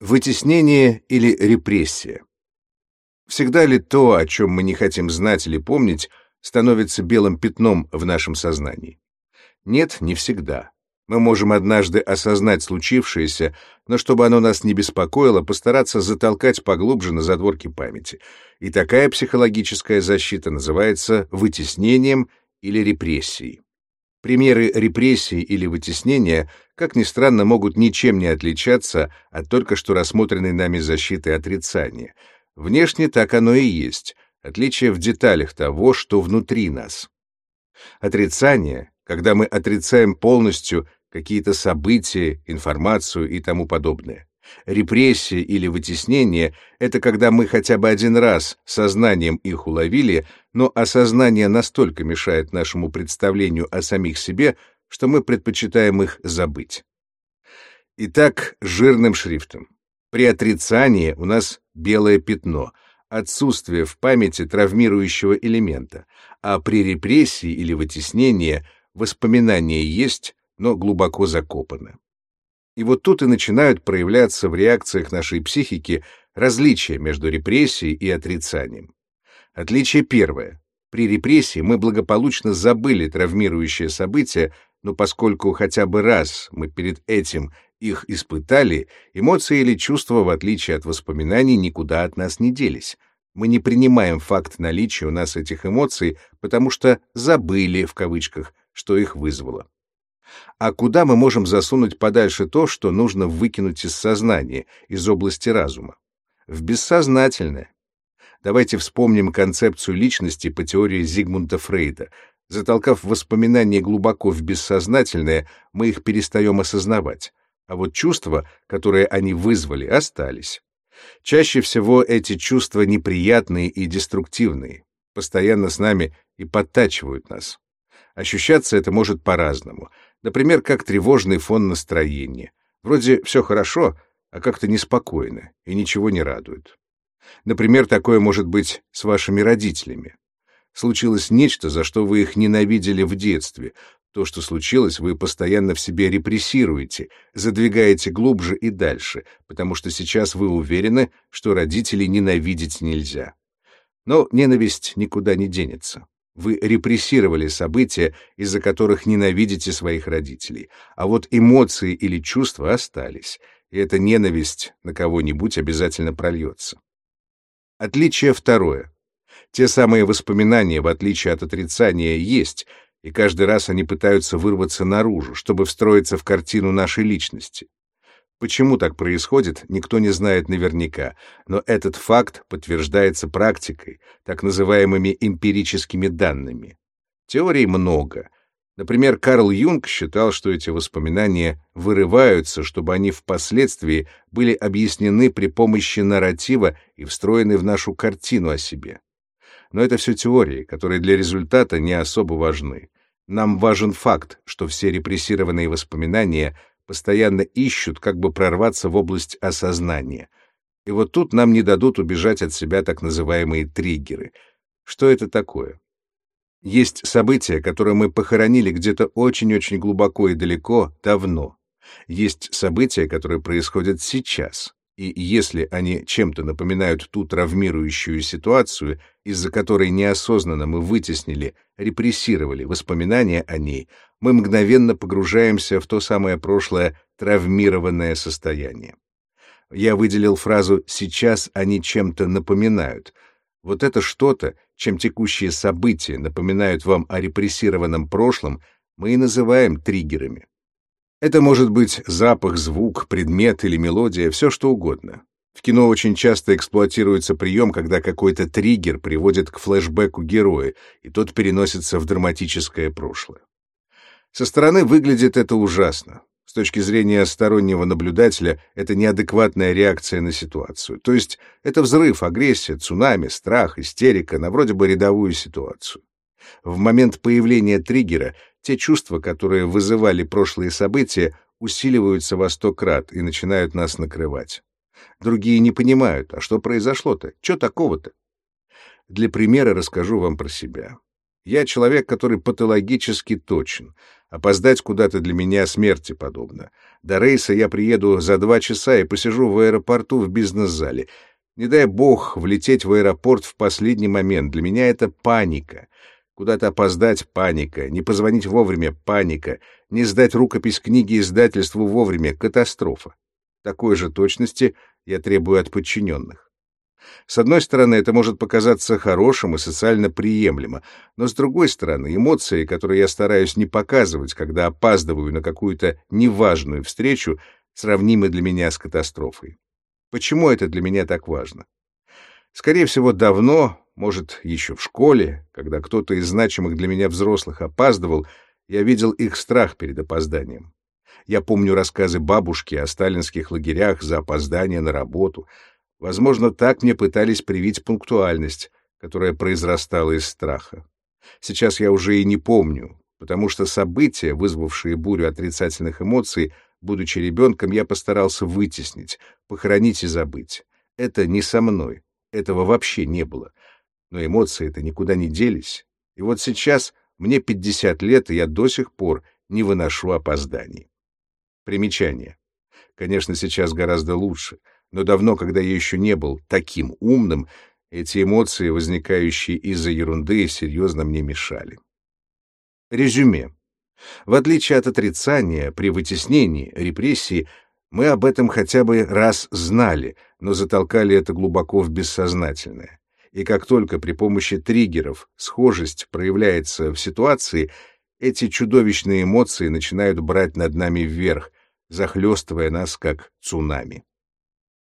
Вытеснение или репрессия. Всегда ли то, о чем мы не хотим знать или помнить, становится белым пятном в нашем сознании? Нет, не всегда. Мы можем однажды осознать случившееся, но чтобы оно нас не беспокоило, постараться затолкать поглубже на задворки памяти. И такая психологическая защита называется вытеснением или репрессией. Примеры репрессий или вытеснения, как ни странно, могут ничем не отличаться от только что рассмотренной нами защиты отрицания. Внешне так оно и есть, отличие в деталях того, что внутри нас. Отрицание, когда мы отрицаем полностью какие-то события, информацию и тому подобное. Репрессия или вытеснение — это когда мы хотя бы один раз сознанием их уловили, но осознание настолько мешает нашему представлению о самих себе, что мы предпочитаем их забыть. Итак, жирным шрифтом. При отрицании у нас белое пятно, отсутствие в памяти травмирующего элемента, а при репрессии или вытеснении воспоминания есть, но глубоко закопаны. И вот тут и начинают проявляться в реакциях нашей психики различия между репрессией и отрицанием. Отличие первое. При репрессии мы благополучно забыли травмирующее событие, но поскольку хотя бы раз мы перед этим их испытали, эмоции или чувства, в отличие от воспоминаний, никуда от нас не делись. Мы не принимаем факт наличия у нас этих эмоций, потому что «забыли», в кавычках, что их вызвало. А куда мы можем засунуть подальше то, что нужно выкинуть из сознания, из области разума? В бессознательное. Давайте вспомним концепцию личности по теории Зигмунда Фрейда. Затолкав воспоминания глубоко в бессознательное, мы их перестаем осознавать. А вот чувства, которые они вызвали, остались. Чаще всего эти чувства неприятные и деструктивные, постоянно с нами и подтачивают нас. Ощущаться это может по-разному — Например, как тревожный фон настроения. Вроде все хорошо, а как-то неспокойно и ничего не радует. Например, такое может быть с вашими родителями. Случилось нечто, за что вы их ненавидели в детстве. То, что случилось, вы постоянно в себе репрессируете, задвигаете глубже и дальше, потому что сейчас вы уверены, что родителей ненавидеть нельзя. Но ненависть никуда не денется. Вы репрессировали события, из-за которых ненавидите своих родителей, а вот эмоции или чувства остались, и эта ненависть на кого-нибудь обязательно прольется. Отличие второе. Те самые воспоминания, в отличие от отрицания, есть, и каждый раз они пытаются вырваться наружу, чтобы встроиться в картину нашей личности. Почему так происходит, никто не знает наверняка, но этот факт подтверждается практикой, так называемыми эмпирическими данными. Теорий много. Например, Карл Юнг считал, что эти воспоминания вырываются, чтобы они впоследствии были объяснены при помощи нарратива и встроены в нашу картину о себе. Но это все теории, которые для результата не особо важны. Нам важен факт, что все репрессированные воспоминания постоянно ищут, как бы прорваться в область осознания. И вот тут нам не дадут убежать от себя так называемые триггеры. Что это такое? Есть события, которые мы похоронили где-то очень-очень глубоко и далеко, давно. Есть события, которые происходят сейчас. И если они чем-то напоминают ту травмирующую ситуацию, из-за которой неосознанно мы вытеснили, репрессировали воспоминания о ней, мы мгновенно погружаемся в то самое прошлое травмированное состояние. Я выделил фразу «сейчас они чем-то напоминают». Вот это что-то, чем текущие события напоминают вам о репрессированном прошлом, мы и называем триггерами. Это может быть запах, звук, предмет или мелодия, все что угодно. В кино очень часто эксплуатируется прием, когда какой-то триггер приводит к флешбеку героя, и тот переносится в драматическое прошлое. Со стороны выглядит это ужасно. Точки зрения стороннего наблюдателя, это неадекватная реакция на ситуацию. То есть это взрыв, агрессия, цунами, страх, истерика на вроде бы рядовую ситуацию. В момент появления триггера те чувства, которые вызывали прошлые события, усиливаются во сто крат и начинают нас накрывать. Другие не понимают, а что произошло-то? Что такого-то? Для примера расскажу вам про себя. Я человек, который патологически точен. Опоздать куда-то для меня смерти подобно. До рейса я приеду за два часа и посижу в аэропорту в бизнес-зале. Не дай бог влететь в аэропорт в последний момент. Для меня это паника. Куда-то опоздать — паника. Не позвонить вовремя — паника. Не сдать рукопись книги издательству вовремя — катастрофа. Такой же точности я требую от подчиненных. С одной стороны, это может показаться хорошим и социально приемлемо, но с другой стороны, эмоции, которые я стараюсь не показывать, когда опаздываю на какую-то неважную встречу, сравнимы для меня с катастрофой. Почему это для меня так важно? Скорее всего, давно, может, еще в школе, когда кто-то из значимых для меня взрослых опаздывал, я видел их страх перед опозданием. Я помню рассказы бабушки о сталинских лагерях за опоздание на работу — Возможно, так мне пытались привить пунктуальность, которая произрастала из страха. Сейчас я уже и не помню, потому что события, вызвавшие бурю отрицательных эмоций, будучи ребенком, я постарался вытеснить, похоронить и забыть. Это не со мной, этого вообще не было. Но эмоции-то никуда не делись. И вот сейчас мне 50 лет, и я до сих пор не выношу опозданий. Примечание. Конечно, сейчас гораздо лучше — но давно, когда я еще не был таким умным, эти эмоции, возникающие из-за ерунды, серьезно мне мешали. Резюме. В отличие от отрицания, при вытеснении, репрессии, мы об этом хотя бы раз знали, но затолкали это глубоко в бессознательное. И как только при помощи триггеров схожесть проявляется в ситуации, эти чудовищные эмоции начинают брать над нами вверх, захлестывая нас как цунами.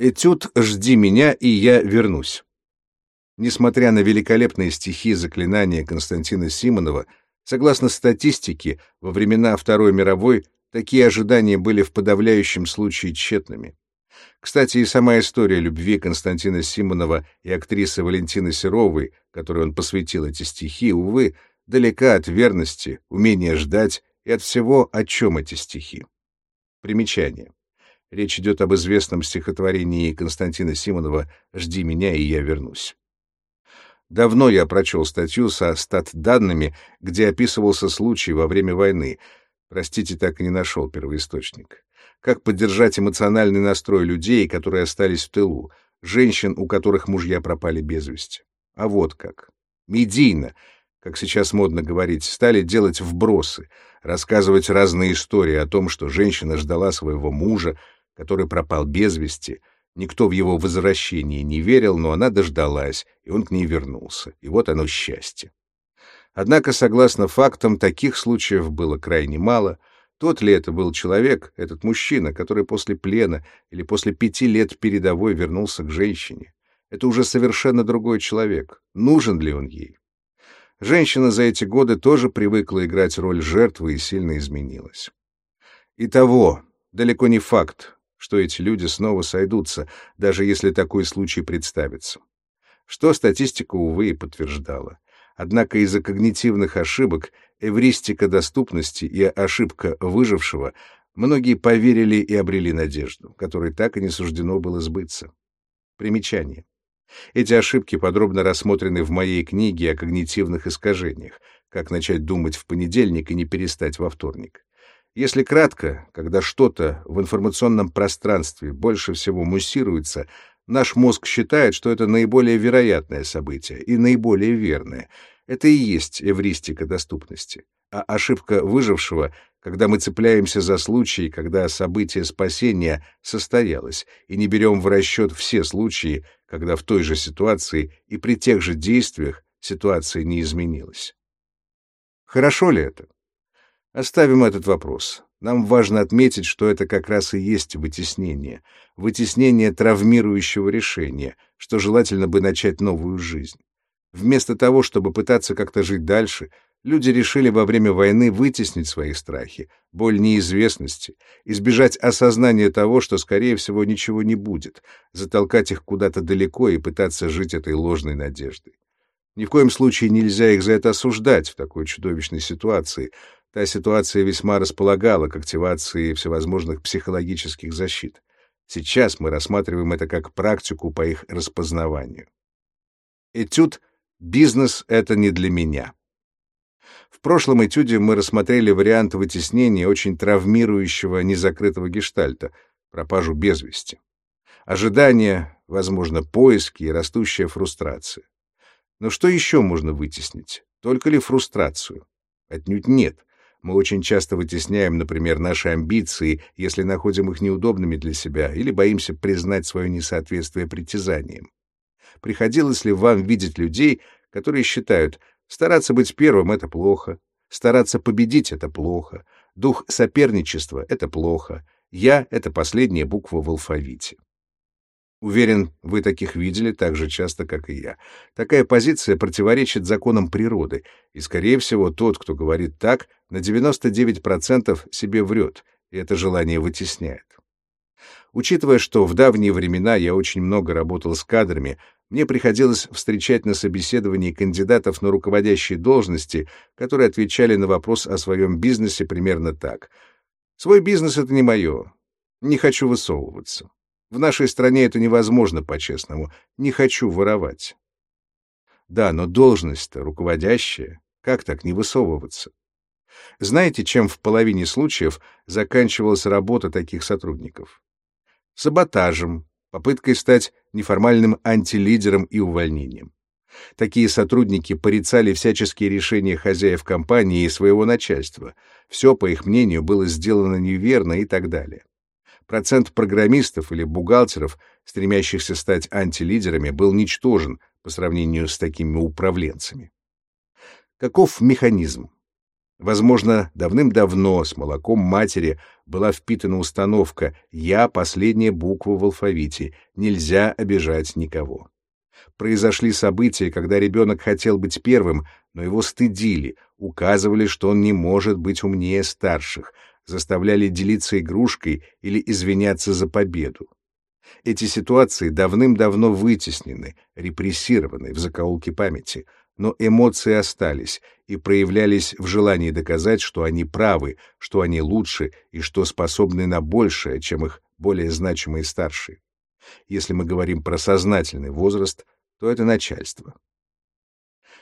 Этюд «Жди меня, и я вернусь». Несмотря на великолепные стихи заклинания Константина Симонова, согласно статистике, во времена Второй мировой такие ожидания были в подавляющем случае тщетными. Кстати, и сама история любви Константина Симонова и актрисы Валентины Серовой, которой он посвятил эти стихи, увы, далека от верности, умения ждать и от всего, о чем эти стихи. Примечание. Речь идет об известном стихотворении Константина Симонова «Жди меня, и я вернусь». Давно я прочел статью со стат-данными, где описывался случай во время войны. Простите, так и не нашел первоисточник. Как поддержать эмоциональный настрой людей, которые остались в тылу, женщин, у которых мужья пропали без вести. А вот как. Медийно, как сейчас модно говорить, стали делать вбросы, рассказывать разные истории о том, что женщина ждала своего мужа, который пропал без вести. Никто в его возвращение не верил, но она дождалась, и он к ней вернулся. И вот оно счастье. Однако, согласно фактам, таких случаев было крайне мало. Тот ли это был человек, этот мужчина, который после плена или после пяти лет передовой вернулся к женщине? Это уже совершенно другой человек. Нужен ли он ей? Женщина за эти годы тоже привыкла играть роль жертвы и сильно изменилась. Итого, далеко не факт, что эти люди снова сойдутся, даже если такой случай представится. Что статистика, увы, и подтверждала. Однако из-за когнитивных ошибок, эвристика доступности и ошибка выжившего многие поверили и обрели надежду, которой так и не суждено было сбыться. Примечание. Эти ошибки подробно рассмотрены в моей книге о когнитивных искажениях «Как начать думать в понедельник и не перестать во вторник». Если кратко, когда что-то в информационном пространстве больше всего муссируется, наш мозг считает, что это наиболее вероятное событие и наиболее верное. Это и есть эвристика доступности. А ошибка выжившего, когда мы цепляемся за случай, когда событие спасения состоялось, и не берем в расчет все случаи, когда в той же ситуации и при тех же действиях ситуация не изменилась. Хорошо ли это? Оставим этот вопрос. Нам важно отметить, что это как раз и есть вытеснение. Вытеснение травмирующего решения, что желательно бы начать новую жизнь. Вместо того, чтобы пытаться как-то жить дальше, люди решили во время войны вытеснить свои страхи, боль неизвестности, избежать осознания того, что, скорее всего, ничего не будет, затолкать их куда-то далеко и пытаться жить этой ложной надеждой. Ни в коем случае нельзя их за это осуждать в такой чудовищной ситуации — Та ситуация весьма располагала к активации всевозможных психологических защит. Сейчас мы рассматриваем это как практику по их распознаванию. Этюд «Бизнес — это не для меня». В прошлом этюде мы рассмотрели вариант вытеснения очень травмирующего незакрытого гештальта — пропажу без вести. Ожидание, возможно, поиски и растущая фрустрация. Но что еще можно вытеснить? Только ли фрустрацию? Отнюдь нет. Мы очень часто вытесняем, например, наши амбиции, если находим их неудобными для себя или боимся признать свое несоответствие притязаниям. Приходилось ли вам видеть людей, которые считают, стараться быть первым — это плохо, стараться победить — это плохо, дух соперничества — это плохо, «я» — это последняя буква в алфавите. Уверен, вы таких видели так же часто, как и я. Такая позиция противоречит законам природы, и, скорее всего, тот, кто говорит так, на 99% себе врет, и это желание вытесняет. Учитывая, что в давние времена я очень много работал с кадрами, мне приходилось встречать на собеседовании кандидатов на руководящие должности, которые отвечали на вопрос о своем бизнесе примерно так. «Свой бизнес — это не мое. Не хочу высовываться. В нашей стране это невозможно по-честному. Не хочу воровать. Да, но должность-то руководящая. Как так не высовываться? Знаете, чем в половине случаев заканчивалась работа таких сотрудников? Саботажем, попыткой стать неформальным антилидером и увольнением. Такие сотрудники порицали всяческие решения хозяев компании и своего начальства. Все, по их мнению, было сделано неверно и так далее. Процент программистов или бухгалтеров, стремящихся стать антилидерами, был ничтожен по сравнению с такими управленцами. Каков механизм? Возможно, давным-давно с молоком матери была впитана установка «я — последняя буква в алфавите, нельзя обижать никого». Произошли события, когда ребенок хотел быть первым, но его стыдили, указывали, что он не может быть умнее старших, заставляли делиться игрушкой или извиняться за победу. Эти ситуации давным-давно вытеснены, репрессированы в закоулке памяти, но эмоции остались и проявлялись в желании доказать, что они правы, что они лучше и что способны на большее, чем их более значимые старшие. Если мы говорим про сознательный возраст, то это начальство.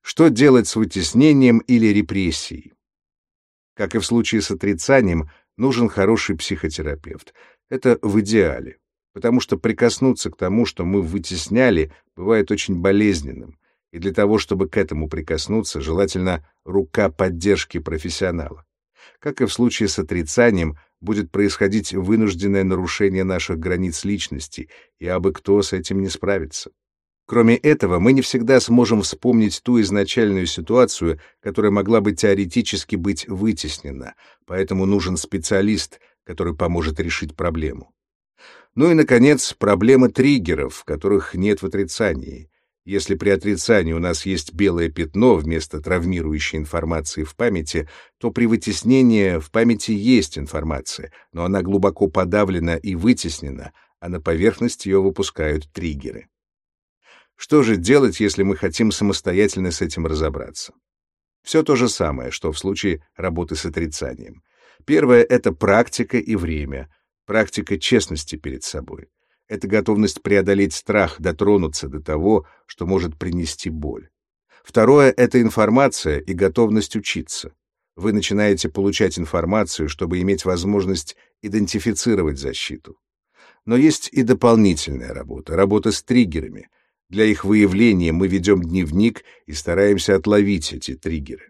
Что делать с вытеснением или репрессией? Как и в случае с отрицанием, нужен хороший психотерапевт. Это в идеале, потому что прикоснуться к тому, что мы вытесняли, бывает очень болезненным, и для того, чтобы к этому прикоснуться, желательно рука поддержки профессионала. Как и в случае с отрицанием, будет происходить вынужденное нарушение наших границ личности, и абы кто с этим не справится. Кроме этого, мы не всегда сможем вспомнить ту изначальную ситуацию, которая могла бы теоретически быть вытеснена, поэтому нужен специалист, который поможет решить проблему. Ну и, наконец, проблема триггеров, которых нет в отрицании. Если при отрицании у нас есть белое пятно вместо травмирующей информации в памяти, то при вытеснении в памяти есть информация, но она глубоко подавлена и вытеснена, а на поверхность ее выпускают триггеры. Что же делать, если мы хотим самостоятельно с этим разобраться? Все то же самое, что в случае работы с отрицанием. Первое — это практика и время, практика честности перед собой. Это готовность преодолеть страх, дотронуться до того, что может принести боль. Второе — это информация и готовность учиться. Вы начинаете получать информацию, чтобы иметь возможность идентифицировать защиту. Но есть и дополнительная работа, работа с триггерами — для их выявления мы ведем дневник и стараемся отловить эти триггеры.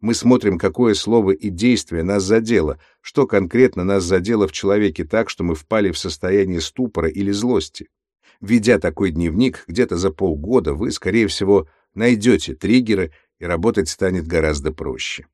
Мы смотрим, какое слово и действие нас задело, что конкретно нас задело в человеке так, что мы впали в состояние ступора или злости. Ведя такой дневник, где-то за полгода вы, скорее всего, найдете триггеры, и работать станет гораздо проще.